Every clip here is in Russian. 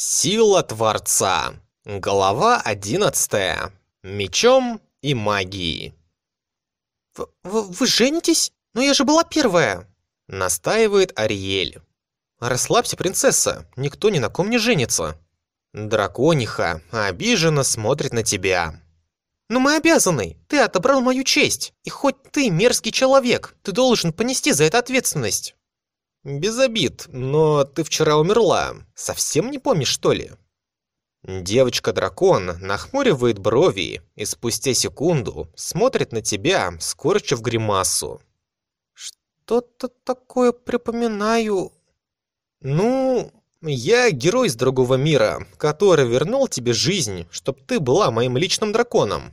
Сила Творца. Глава одиннадцатая. Мечом и магией. В -в «Вы женитесь? Но я же была первая!» Настаивает Ариэль. «Расслабься, принцесса, никто ни на ком не женится!» Дракониха обиженно смотрит на тебя. «Но мы обязаны! Ты отобрал мою честь! И хоть ты мерзкий человек, ты должен понести за это ответственность!» «Без обид, но ты вчера умерла. Совсем не помнишь, что ли?» Девочка-дракон нахмуривает брови и спустя секунду смотрит на тебя, скорчив гримасу. «Что-то такое припоминаю...» «Ну, я герой из другого мира, который вернул тебе жизнь, чтоб ты была моим личным драконом».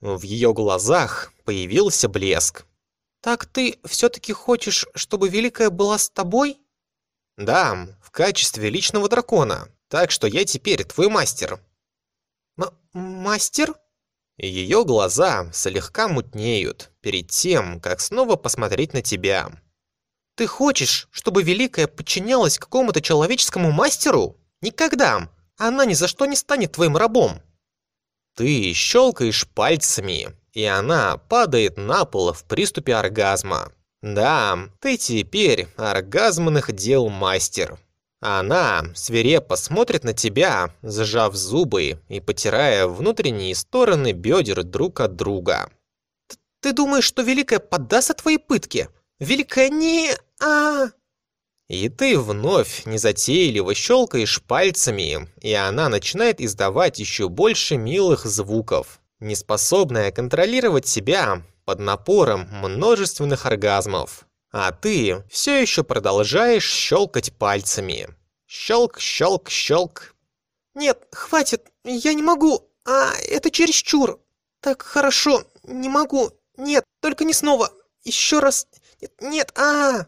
В ее глазах появился блеск. «Так ты все-таки хочешь, чтобы Великая была с тобой?» «Да, в качестве личного дракона, так что я теперь твой мастер». М «Мастер?» Ее глаза слегка мутнеют перед тем, как снова посмотреть на тебя. «Ты хочешь, чтобы Великая подчинялась какому-то человеческому мастеру? Никогда! Она ни за что не станет твоим рабом!» Ты щелкаешь пальцами, и она падает на пол в приступе оргазма. Да, ты теперь оргазмных дел мастер. Она свирепо смотрит на тебя, сжав зубы и потирая внутренние стороны бедер друг от друга. «Ты думаешь, что Великая поддастся твоей пытке? Великая не... а И ты вновь незатейливо щелкаешь пальцами, и она начинает издавать еще больше милых звуков, неспособная контролировать себя под напором множественных оргазмов. А ты все еще продолжаешь щелкать пальцами. Щелк, щелк, щелк. «Нет, хватит, я не могу, а это чересчур. Так хорошо, не могу, нет, только не снова, еще раз, нет, нет, а, -а, -а.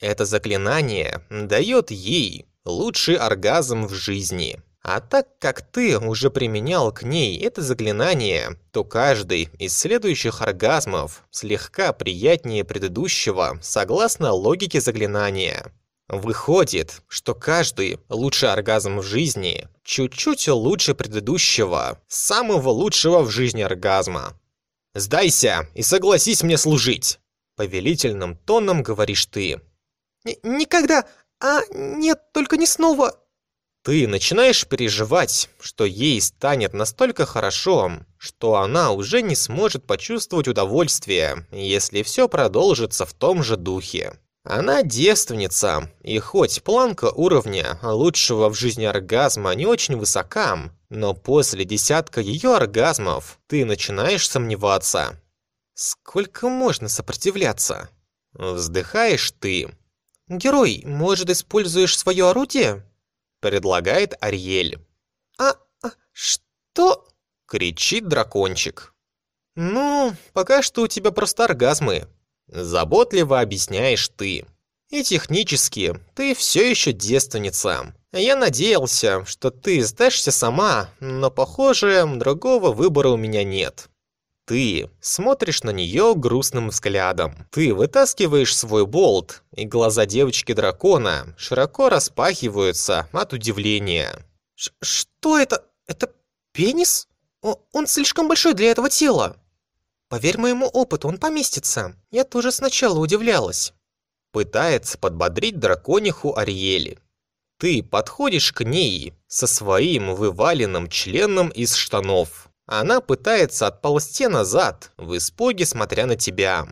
Это заклинание дает ей лучший оргазм в жизни. А так как ты уже применял к ней это заклинание, то каждый из следующих оргазмов слегка приятнее предыдущего, согласно логике заклинания. Выходит, что каждый лучший оргазм в жизни чуть-чуть лучше предыдущего, самого лучшего в жизни оргазма. «Сдайся и согласись мне служить!» Повелительным тоном говоришь ты. «Никогда! А, нет, только не снова!» Ты начинаешь переживать, что ей станет настолько хорошо, что она уже не сможет почувствовать удовольствие, если все продолжится в том же духе. Она девственница, и хоть планка уровня лучшего в жизни оргазма не очень высока, но после десятка ее оргазмов ты начинаешь сомневаться. Сколько можно сопротивляться? Вздыхаешь ты. «Герой, может, используешь свое орудие?» Предлагает Ариэль. «А, а что?» — кричит дракончик. «Ну, пока что у тебя просто оргазмы», — заботливо объясняешь ты. «И технически ты все еще девственница. Я надеялся, что ты сдашься сама, но, похоже, другого выбора у меня нет». Ты смотришь на нее грустным взглядом. Ты вытаскиваешь свой болт, и глаза девочки-дракона широко распахиваются от удивления. Ш «Что это? Это пенис? О, он слишком большой для этого тела. Поверь моему опыту, он поместится. Я тоже сначала удивлялась». Пытается подбодрить дракониху Ариэли. Ты подходишь к ней со своим вываленным членом из штанов. Она пытается отползти назад, в испуге смотря на тебя.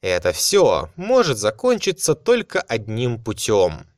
Это все может закончиться только одним путем.